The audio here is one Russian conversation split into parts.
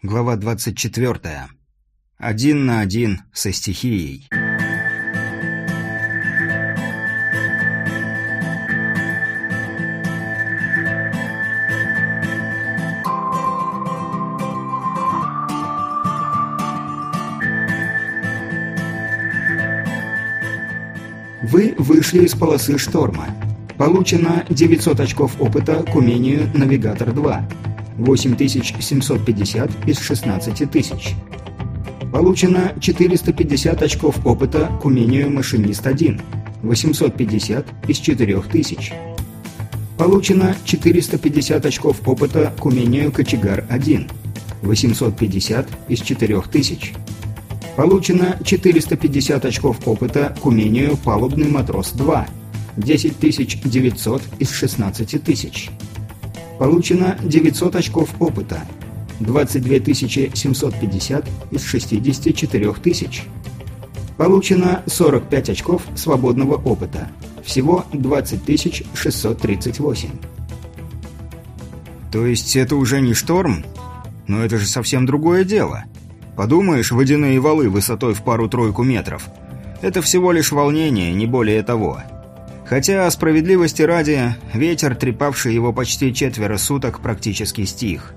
Глава 24. Один на один со стихией. Вы вышли из полосы шторма. Получено 900 очков опыта к умению «Навигатор 2». 8750 из 16 тысяч. Получено 450 очков опыта к умению «Машинист-1», 850 из 4000. Получено 450 очков опыта к умению «Кочегар-1», 850 из 4000. Получено 450 очков опыта к умению «Палубный матрос-2», 10900 из 16 тысяч. Получено 900 очков опыта. 22 750 из 64 тысяч. Получено 45 очков свободного опыта. Всего 20 638. То есть это уже не шторм? Но это же совсем другое дело. Подумаешь, водяные валы высотой в пару-тройку метров. Это всего лишь волнение, не более того. Хотя, справедливости ради, ветер, трепавший его почти четверо суток, практически стих.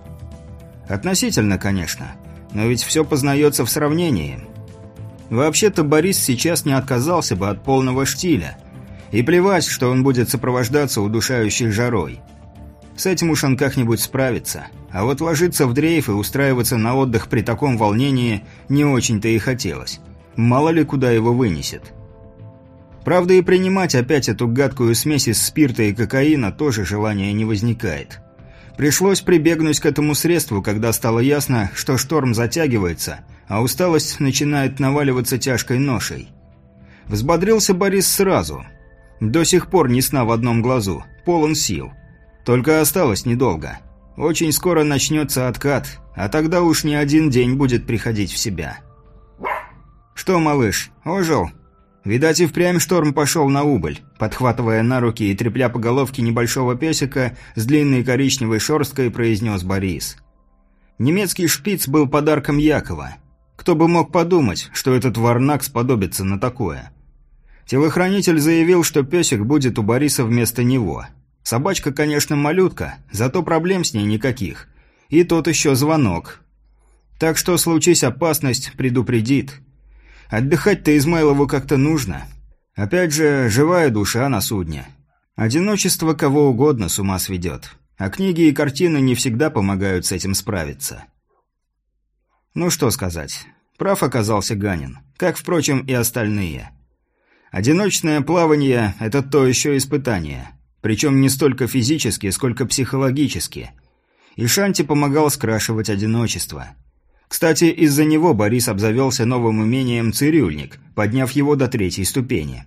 Относительно, конечно, но ведь все познается в сравнении. Вообще-то Борис сейчас не отказался бы от полного штиля. И плевать, что он будет сопровождаться удушающей жарой. С этим уж он как-нибудь справится. А вот ложиться в дрейф и устраиваться на отдых при таком волнении не очень-то и хотелось. Мало ли куда его вынесет. Правда, и принимать опять эту гадкую смесь из спирта и кокаина тоже желания не возникает. Пришлось прибегнуть к этому средству, когда стало ясно, что шторм затягивается, а усталость начинает наваливаться тяжкой ношей. Взбодрился Борис сразу. До сих пор не сна в одном глазу, полон сил. Только осталось недолго. Очень скоро начнется откат, а тогда уж не один день будет приходить в себя. «Что, малыш, ожил?» Видать, и впрямь шторм пошел на убыль, подхватывая на руки и трепля по головке небольшого песика с длинной коричневой шерсткой, произнес Борис. Немецкий шпиц был подарком Якова. Кто бы мог подумать, что этот варнак сподобится на такое. Телохранитель заявил, что песик будет у Бориса вместо него. Собачка, конечно, малютка, зато проблем с ней никаких. И тот еще звонок. Так что, случись опасность, предупредит – Отдыхать-то Измайлову как-то нужно. Опять же, живая душа на судне. Одиночество кого угодно с ума сведет. А книги и картины не всегда помогают с этим справиться. Ну что сказать. Прав оказался Ганин. Как, впрочем, и остальные. Одиночное плавание – это то еще испытание. Причем не столько физически, сколько психологически. И Шанти помогал скрашивать одиночество – кстати, из-за него Борис обзавелся новым умением «Цирюльник», подняв его до третьей ступени.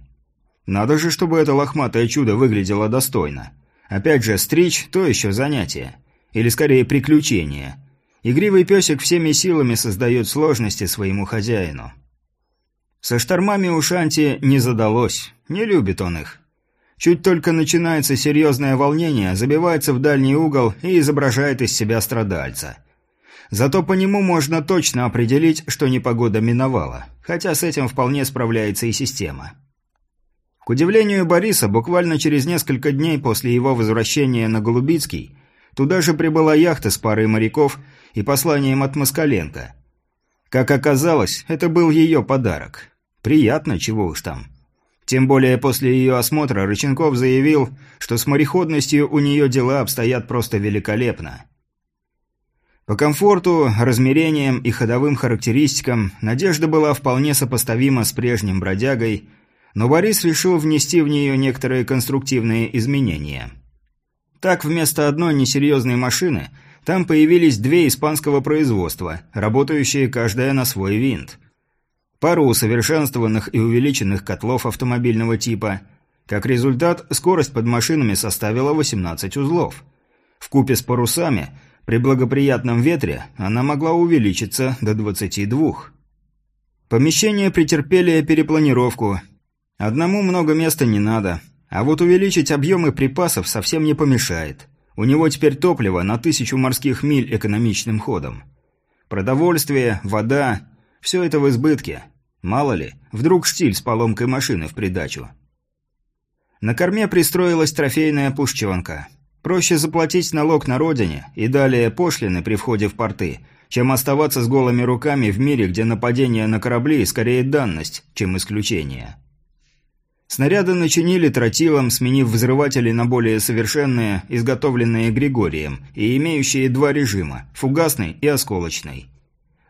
Надо же, чтобы это лохматое чудо выглядело достойно. Опять же, стричь – то еще занятие. Или скорее приключение. Игривый песик всеми силами создает сложности своему хозяину. Со штормами у Шанти не задалось. Не любит он их. Чуть только начинается серьезное волнение, забивается в дальний угол и изображает из себя страдальца – Зато по нему можно точно определить, что непогода миновала, хотя с этим вполне справляется и система. К удивлению Бориса, буквально через несколько дней после его возвращения на Голубицкий, туда же прибыла яхта с парой моряков и посланием от Москаленко. Как оказалось, это был ее подарок. Приятно, чего уж там. Тем более после ее осмотра Рыченков заявил, что с мореходностью у нее дела обстоят просто великолепно. По комфорту, размерениям и ходовым характеристикам Надежда была вполне сопоставима с прежним бродягой, но Борис решил внести в нее некоторые конструктивные изменения. Так, вместо одной несерьезной машины, там появились две испанского производства, работающие каждая на свой винт. Пару усовершенствованных и увеличенных котлов автомобильного типа. Как результат, скорость под машинами составила 18 узлов. В купе с парусами – при благоприятном ветре она могла увеличиться до 22. Помещения претерпели перепланировку. Одному много места не надо, а вот увеличить объемы припасов совсем не помешает. У него теперь топливо на тысячу морских миль экономичным ходом. Продовольствие, вода – все это в избытке. Мало ли, вдруг штиль с поломкой машины в придачу. На корме пристроилась трофейная пушченка. Проще заплатить налог на родине и далее пошлины при входе в порты, чем оставаться с голыми руками в мире, где нападение на корабли скорее данность, чем исключение. Снаряды начинили тротилом, сменив взрыватели на более совершенные, изготовленные Григорием, и имеющие два режима – фугасный и осколочный.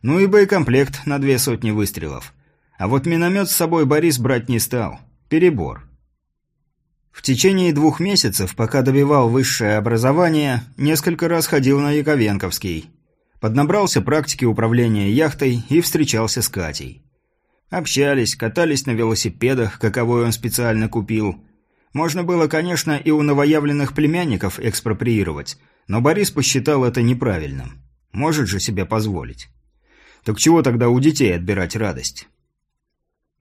Ну и боекомплект на две сотни выстрелов. А вот миномет с собой Борис брать не стал. Перебор. В течение двух месяцев, пока добивал высшее образование, несколько раз ходил на Яковенковский. Поднабрался практики управления яхтой и встречался с Катей. Общались, катались на велосипедах, каковой он специально купил. Можно было, конечно, и у новоявленных племянников экспроприировать, но Борис посчитал это неправильным. Может же себе позволить. Так чего тогда у детей отбирать радость?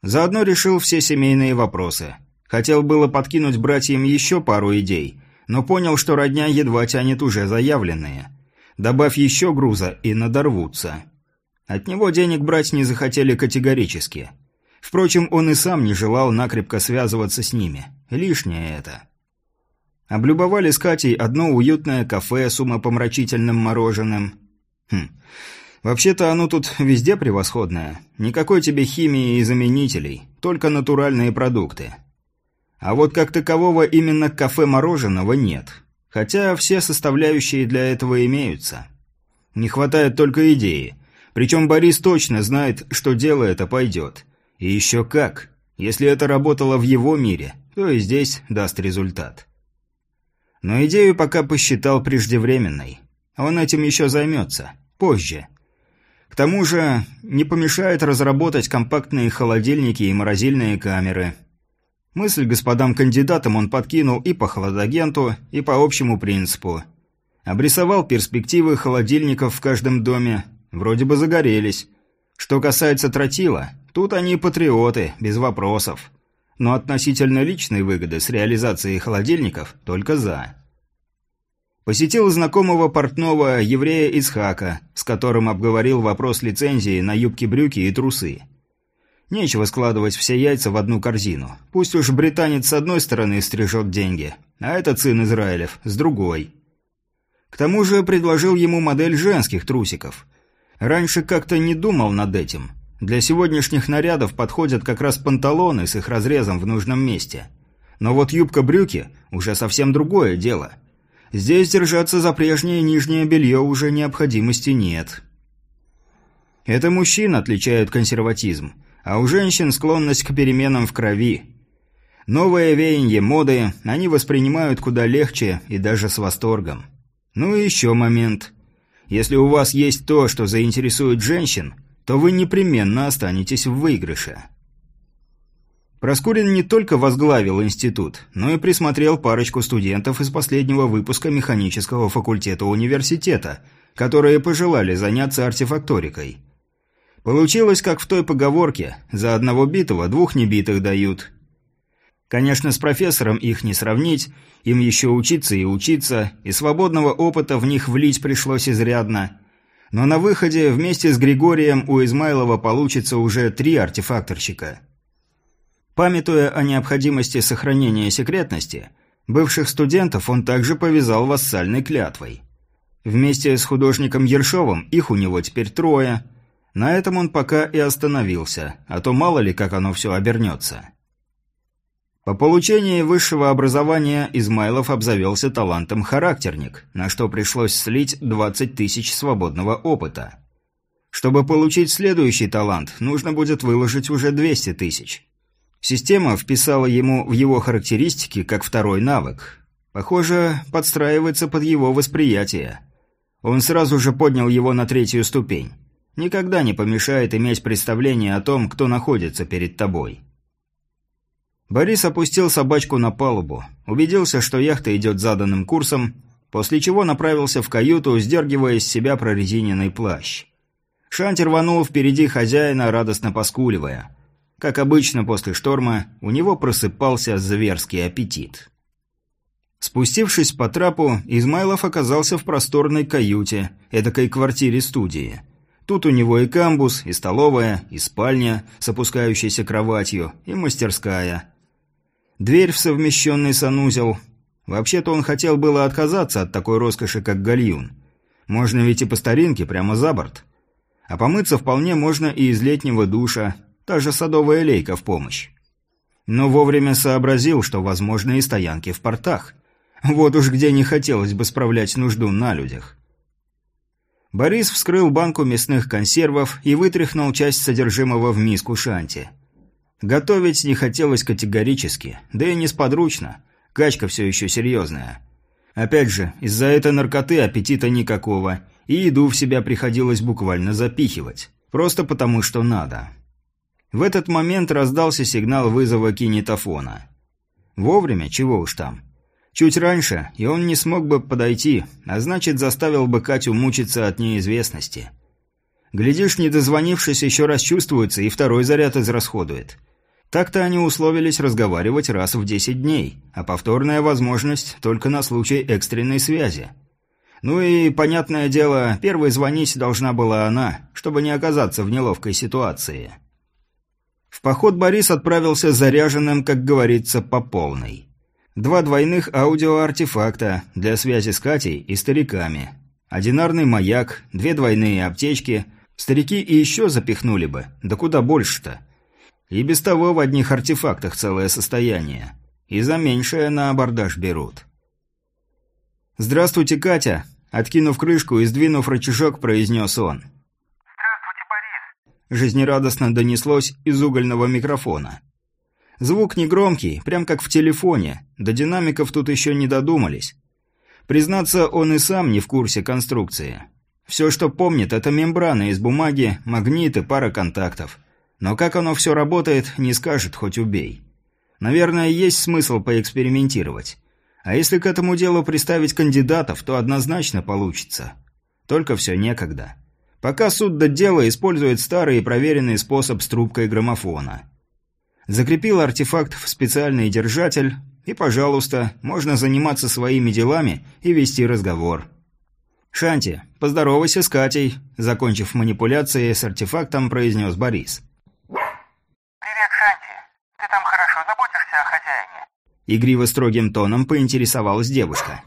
Заодно решил все семейные вопросы – Хотел было подкинуть братьям еще пару идей, но понял, что родня едва тянет уже заявленные. Добавь еще груза и надорвутся. От него денег брать не захотели категорически. Впрочем, он и сам не желал накрепко связываться с ними. Лишнее это. Облюбовали с Катей одно уютное кафе с умопомрачительным мороженым. Хм. Вообще-то оно тут везде превосходное. Никакой тебе химии и заменителей, только натуральные продукты. А вот как такового именно кафе мороженого нет. Хотя все составляющие для этого имеются. Не хватает только идеи. Причем Борис точно знает, что дело это пойдет. И еще как. Если это работало в его мире, то и здесь даст результат. Но идею пока посчитал преждевременной. Он этим еще займется. Позже. К тому же, не помешает разработать компактные холодильники и морозильные камеры – Мысль господам кандидатам он подкинул и по холодагенту, и по общему принципу. Обрисовал перспективы холодильников в каждом доме. Вроде бы загорелись. Что касается тротила, тут они патриоты, без вопросов. Но относительно личной выгоды с реализацией холодильников только за. Посетил знакомого портного еврея Исхака, с которым обговорил вопрос лицензии на юбки-брюки и трусы. Нечего складывать все яйца в одну корзину. Пусть уж британец с одной стороны стрижет деньги, а этот сын Израилев с другой. К тому же предложил ему модель женских трусиков. Раньше как-то не думал над этим. Для сегодняшних нарядов подходят как раз панталоны с их разрезом в нужном месте. Но вот юбка-брюки – уже совсем другое дело. Здесь держаться за прежнее нижнее белье уже необходимости нет. Это мужчин отличает консерватизм – а у женщин склонность к переменам в крови. Новое веяние моды они воспринимают куда легче и даже с восторгом. Ну и еще момент. Если у вас есть то, что заинтересует женщин, то вы непременно останетесь в выигрыше. Проскурин не только возглавил институт, но и присмотрел парочку студентов из последнего выпуска механического факультета университета, которые пожелали заняться артефакторикой – Получилось, как в той поговорке «за одного битого двух небитых дают». Конечно, с профессором их не сравнить, им еще учиться и учиться, и свободного опыта в них влить пришлось изрядно. Но на выходе вместе с Григорием у Измайлова получится уже три артефакторщика. Памятуя о необходимости сохранения секретности, бывших студентов он также повязал вассальной клятвой. Вместе с художником Ершовым их у него теперь трое – на этом он пока и остановился, а то мало ли как оно все обернется. По получении высшего образования Измайлов обзавелся талантом характерник, на что пришлось слить 20 тысяч свободного опыта. Чтобы получить следующий талант, нужно будет выложить уже 200 тысяч. Система вписала ему в его характеристики как второй навык. Похоже, подстраивается под его восприятие. Он сразу же поднял его на третью ступень никогда не помешает иметь представление о том, кто находится перед тобой. Борис опустил собачку на палубу, убедился, что яхта идет заданным курсом, после чего направился в каюту, сдергивая с себя прорезиненный плащ. Шантер рванул впереди хозяина, радостно поскуливая. Как обычно после шторма, у него просыпался зверский аппетит. Спустившись по трапу, Измайлов оказался в просторной каюте, эдакой квартире-студии – Тут у него и камбус, и столовая, и спальня с опускающейся кроватью, и мастерская. Дверь в совмещенный санузел. Вообще-то он хотел было отказаться от такой роскоши, как гальюн. Можно ведь и по старинке, прямо за борт. А помыться вполне можно и из летнего душа, та же садовая лейка в помощь. Но вовремя сообразил, что возможны и стоянки в портах. Вот уж где не хотелось бы справлять нужду на людях. Борис вскрыл банку мясных консервов и вытряхнул часть содержимого в миску шанти. Готовить не хотелось категорически, да и несподручно. Качка все еще серьезная. Опять же, из-за этой наркоты аппетита никакого, и еду в себя приходилось буквально запихивать. Просто потому, что надо. В этот момент раздался сигнал вызова кинетофона. Вовремя, чего уж там. Чуть раньше, и он не смог бы подойти, а значит, заставил бы Катю мучиться от неизвестности. Глядишь, не дозвонившись, еще раз чувствуется и второй заряд израсходует. Так-то они условились разговаривать раз в 10 дней, а повторная возможность только на случай экстренной связи. Ну и, понятное дело, первой звонить должна была она, чтобы не оказаться в неловкой ситуации. В поход Борис отправился заряженным, как говорится, по полной. Два двойных аудиоартефакта для связи с Катей и стариками. Одинарный маяк, две двойные аптечки. Старики и еще запихнули бы, да куда больше-то. И без того в одних артефактах целое состояние. И за меньшее на абордаж берут. «Здравствуйте, Катя!» Откинув крышку и сдвинув рычажок, произнес он. «Здравствуйте, Борис!» Жизнерадостно донеслось из угольного микрофона. Звук негромкий, прям как в телефоне, до динамиков тут еще не додумались. Признаться, он и сам не в курсе конструкции. Все, что помнит, это мембрана из бумаги, магниты, пара контактов. Но как оно все работает, не скажет, хоть убей. Наверное, есть смысл поэкспериментировать. А если к этому делу приставить кандидатов, то однозначно получится. Только все некогда. Пока суд до дела использует старый и проверенный способ с трубкой граммофона. Закрепил артефакт в специальный держатель, и, пожалуйста, можно заниматься своими делами и вести разговор. «Шанти, поздоровайся с Катей», – закончив манипуляции с артефактом, произнес Борис. «Привет, Шанти. Ты там хорошо заботишься о хозяине?» Игриво строгим тоном поинтересовалась девушка.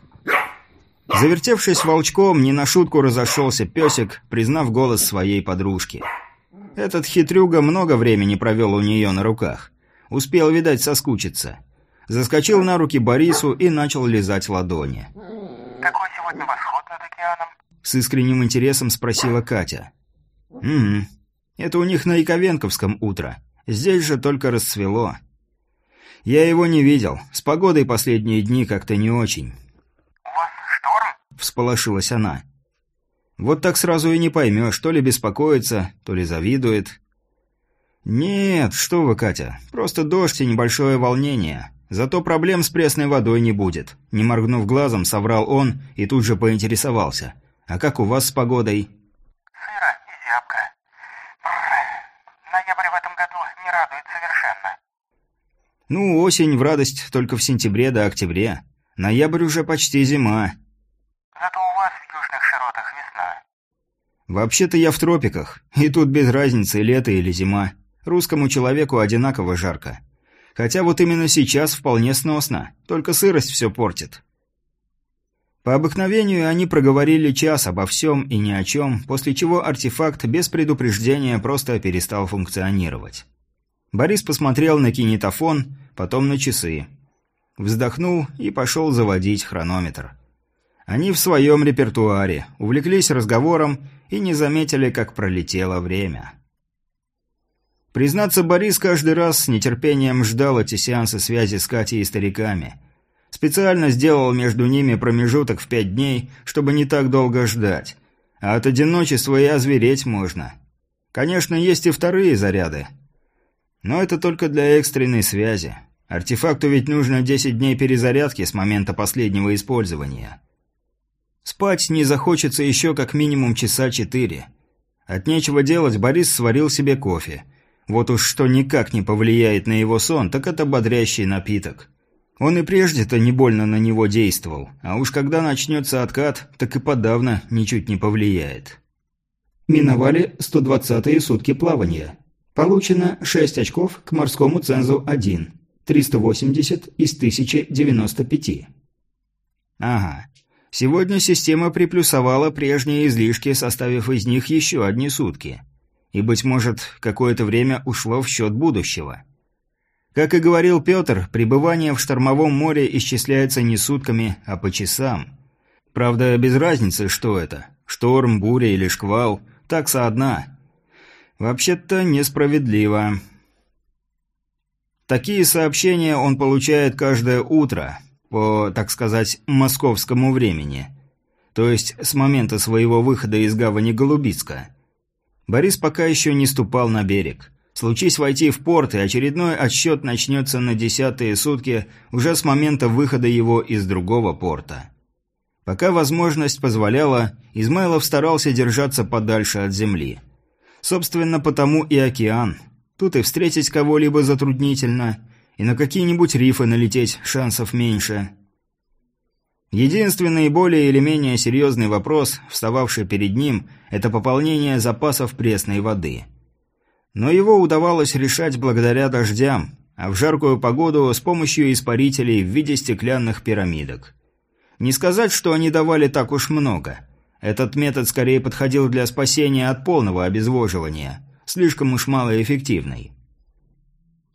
Завертевшись волчком, не на шутку разошелся песик, признав голос своей подружки – этот хитрюга много времени провел у нее на руках. Успел, видать, соскучиться. Заскочил на руки Борису и начал лизать ладони. «Какой сегодня восход над океаном?» С искренним интересом спросила Катя. «Угу. Это у них на Яковенковском утро. Здесь же только расцвело. Я его не видел. С погодой последние дни как-то не очень». «У вас шторм?» Всполошилась она. Вот так сразу и не поймешь, то ли беспокоится, то ли завидует. Нет, что вы, Катя, просто дождь и небольшое волнение. Зато проблем с пресной водой не будет. Не моргнув глазом, соврал он и тут же поинтересовался. А как у вас с погодой? Сыро и зябко. Бррр. Ноябрь в этом году не радует совершенно. Ну, осень в радость только в сентябре до октябре. Ноябрь уже почти зима. Зато у вас в южных широтах весна. Вообще-то я в тропиках, и тут без разницы, лето или зима. Русскому человеку одинаково жарко. Хотя вот именно сейчас вполне сносно, только сырость все портит. По обыкновению они проговорили час обо всем и ни о чем, после чего артефакт без предупреждения просто перестал функционировать. Борис посмотрел на кинетофон, потом на часы. Вздохнул и пошел заводить хронометр. Они в своем репертуаре, увлеклись разговором и не заметили, как пролетело время. Признаться, Борис каждый раз с нетерпением ждал эти сеансы связи с Катей и стариками. Специально сделал между ними промежуток в пять дней, чтобы не так долго ждать. А от одиночества и озвереть можно. Конечно, есть и вторые заряды. Но это только для экстренной связи. Артефакту ведь нужно 10 дней перезарядки с момента последнего использования. Спать не захочется еще как минимум часа четыре. От нечего делать Борис сварил себе кофе. Вот уж что никак не повлияет на его сон, так это бодрящий напиток. Он и прежде-то не больно на него действовал, а уж когда начнется откат, так и подавно ничуть не повлияет. Миновали 120-е сутки плавания. Получено 6 очков к морскому цензу 1. 380 из 1095. Ага. Сегодня система приплюсовала прежние излишки, составив из них еще одни сутки. И, быть может, какое-то время ушло в счет будущего. Как и говорил Петр, пребывание в штормовом море исчисляется не сутками, а по часам. Правда, без разницы, что это – шторм, буря или шквал, такса одна. Вообще-то несправедливо. Такие сообщения он получает каждое утро, по, так сказать, московскому времени. То есть с момента своего выхода из гавани Голубицка. Борис пока еще не ступал на берег. Случись войти в порт, и очередной отсчет начнется на десятые сутки уже с момента выхода его из другого порта. Пока возможность позволяла, Измайлов старался держаться подальше от земли. Собственно, потому и океан. Тут и встретить кого-либо затруднительно, и на какие-нибудь рифы налететь шансов меньше. Единственный более или менее серьезный вопрос, встававший перед ним, это пополнение запасов пресной воды – но его удавалось решать благодаря дождям, а в жаркую погоду с помощью испарителей в виде стеклянных пирамидок. Не сказать, что они давали так уж много. Этот метод скорее подходил для спасения от полного обезвоживания, слишком уж малоэффективный.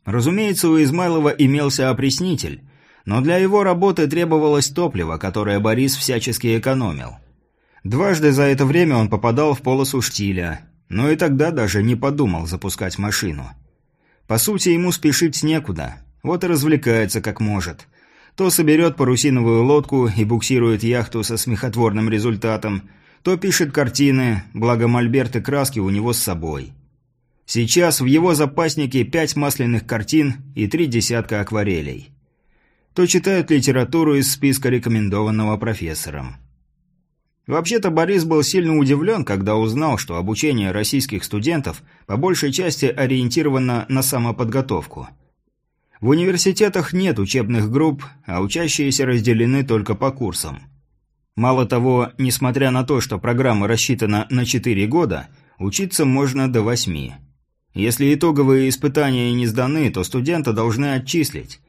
Разумеется, у Измайлова имелся опреснитель, но для его работы требовалось топливо, которое Борис всячески экономил. Дважды за это время он попадал в полосу штиля, но и тогда даже не подумал запускать машину. По сути, ему спешить некуда, вот и развлекается как может. То соберет парусиновую лодку и буксирует яхту со смехотворным результатом, то пишет картины, благо мольберт и краски у него с собой. Сейчас в его запаснике пять масляных картин и три десятка акварелей. То читает литературу из списка рекомендованного профессором. Вообще-то Борис был сильно удивлен, когда узнал, что обучение российских студентов по большей части ориентировано на самоподготовку. В университетах нет учебных групп, а учащиеся разделены только по курсам. Мало того, несмотря на то, что программа рассчитана на 4 года, учиться можно до 8. Если итоговые испытания не сданы, то студента должны отчислить,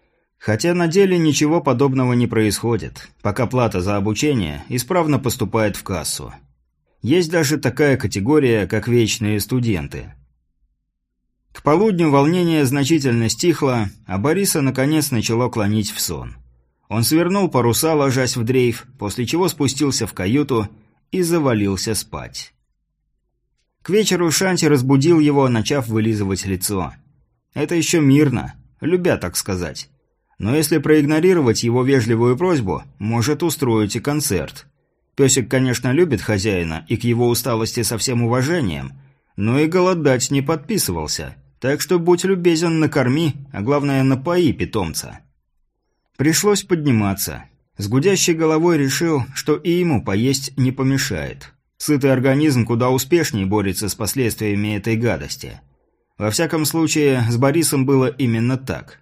Хотя на деле ничего подобного не происходит, пока плата за обучение исправно поступает в кассу. Есть даже такая категория, как вечные студенты. К полудню волнение значительно стихло, а Бориса наконец начало клонить в сон. Он свернул паруса, ложась в дрейф, после чего спустился в каюту и завалился спать. К вечеру Шанти разбудил его, начав вылизывать лицо. Это еще мирно, любя, так сказать. Но если проигнорировать его вежливую просьбу, может устроить и концерт. Песик, конечно, любит хозяина и к его усталости со всем уважением, но и голодать не подписывался, так что будь любезен, накорми, а главное напои питомца. Пришлось подниматься. С гудящей головой решил, что и ему поесть не помешает. Сытый организм куда успешнее борется с последствиями этой гадости. Во всяком случае, с Борисом было именно так.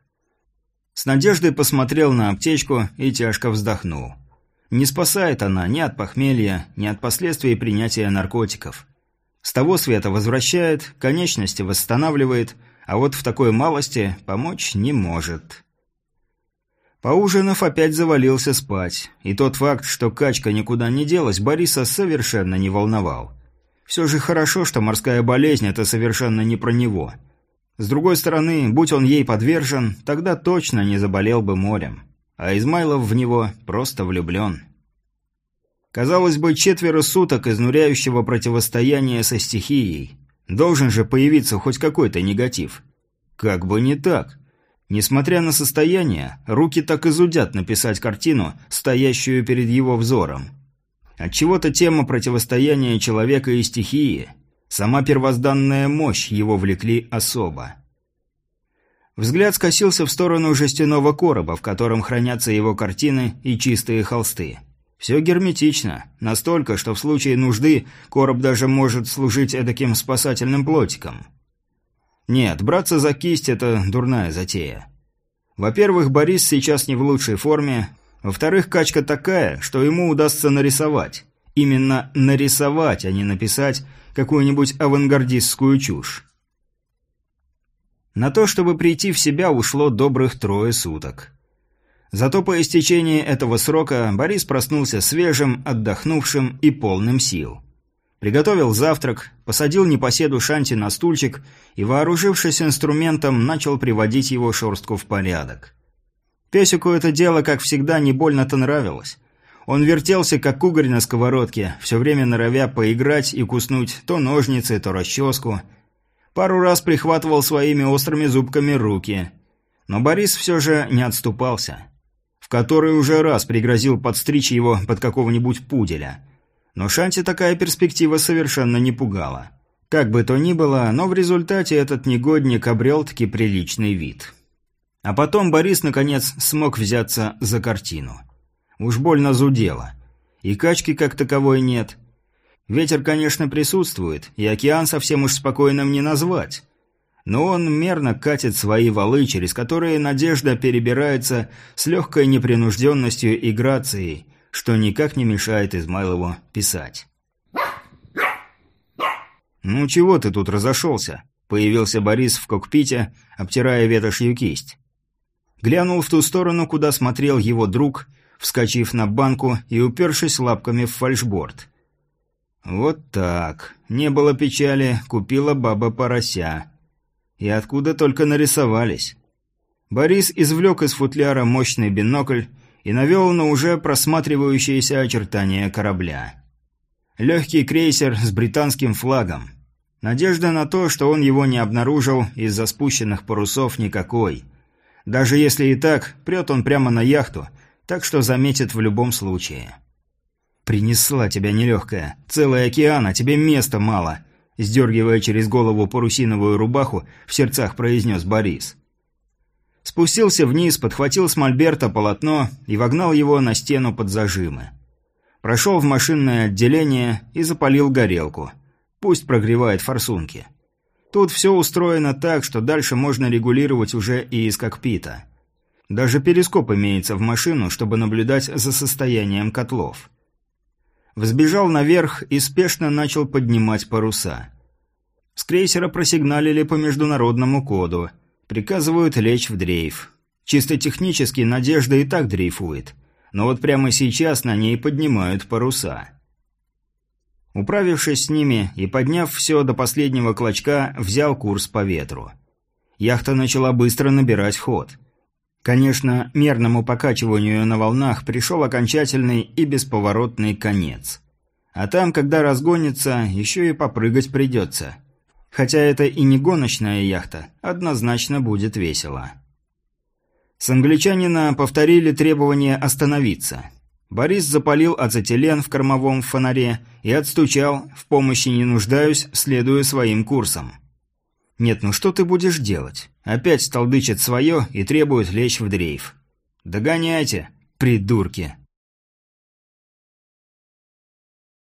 С надеждой посмотрел на аптечку и тяжко вздохнул. Не спасает она ни от похмелья, ни от последствий принятия наркотиков. С того света возвращает, конечности восстанавливает, а вот в такой малости помочь не может. Поужинав, опять завалился спать, и тот факт, что качка никуда не делась, Бориса совершенно не волновал. Все же хорошо, что морская болезнь – это совершенно не про него – с другой стороны, будь он ей подвержен, тогда точно не заболел бы морем. А Измайлов в него просто влюблен. Казалось бы, четверо суток изнуряющего противостояния со стихией. Должен же появиться хоть какой-то негатив. Как бы не так. Несмотря на состояние, руки так и зудят написать картину, стоящую перед его взором. Отчего-то тема противостояния человека и стихии – Сама первозданная мощь его влекли особо. Взгляд скосился в сторону жестяного короба, в котором хранятся его картины и чистые холсты. Все герметично, настолько, что в случае нужды короб даже может служить эдаким спасательным плотиком. Нет, браться за кисть – это дурная затея. Во-первых, Борис сейчас не в лучшей форме, во-вторых, качка такая, что ему удастся нарисовать. Именно нарисовать, а не написать какую-нибудь авангардистскую чушь. На то, чтобы прийти в себя, ушло добрых трое суток. Зато по истечении этого срока Борис проснулся свежим, отдохнувшим и полным сил. Приготовил завтрак, посадил непоседу Шанти на стульчик и, вооружившись инструментом, начал приводить его шорстку в порядок. Песику это дело, как всегда, не больно-то нравилось. Он вертелся, как угорь на сковородке, все время норовя поиграть и куснуть то ножницы, то расческу. Пару раз прихватывал своими острыми зубками руки. Но Борис все же не отступался который уже раз пригрозил подстричь его под какого-нибудь пуделя. Но Шанти такая перспектива совершенно не пугала. Как бы то ни было, но в результате этот негодник обрел-таки приличный вид. А потом Борис, наконец, смог взяться за картину. Уж больно зудело. И качки как таковой нет. Ветер, конечно, присутствует, и океан совсем уж спокойным не назвать но он мерно катит свои валы, через которые надежда перебирается с легкой непринужденностью и грацией, что никак не мешает Измайлову писать. «Ну чего ты тут разошелся?» – появился Борис в кокпите, обтирая ветошью кисть. Глянул в ту сторону, куда смотрел его друг, вскочив на банку и упершись лапками в фальшборд. «Вот так. Не было печали, купила баба порося». И откуда только нарисовались. Борис извлек из футляра мощный бинокль и навел на уже просматривающиеся очертания корабля. Легкий крейсер с британским флагом. Надежда на то, что он его не обнаружил из-за спущенных парусов никакой. Даже если и так, прет он прямо на яхту, так что заметит в любом случае. «Принесла тебя нелегкая. Целый океан, а тебе места мало», сдергивая через голову парусиновую рубаху, в сердцах произнес Борис. Спустился вниз, подхватил с мольберта полотно и вогнал его на стену под зажимы. Прошел в машинное отделение и запалил горелку. Пусть прогревает форсунки. Тут все устроено так, что дальше можно регулировать уже и из кокпита. Даже перископ имеется в машину, чтобы наблюдать за состоянием котлов. Взбежал наверх и спешно начал поднимать паруса. С крейсера просигналили по международному коду. Приказывают лечь в дрейф. Чисто технически «Надежда» и так дрейфует. Но вот прямо сейчас на ней поднимают паруса. Управившись с ними и подняв все до последнего клочка, взял курс по ветру. Яхта начала быстро набирать ход – Конечно, мерному покачиванию на волнах пришел окончательный и бесповоротный конец. А там, когда разгонится, еще и попрыгать придется. Хотя это и не гоночная яхта, однозначно будет весело. С англичанина повторили требование остановиться. Борис запалил ацетилен в кормовом фонаре и отстучал «В помощи не нуждаюсь, следуя своим курсом». «Нет, ну что ты будешь делать? Опять столдычит свое и требует лечь в дрейф. Догоняйте, придурки!»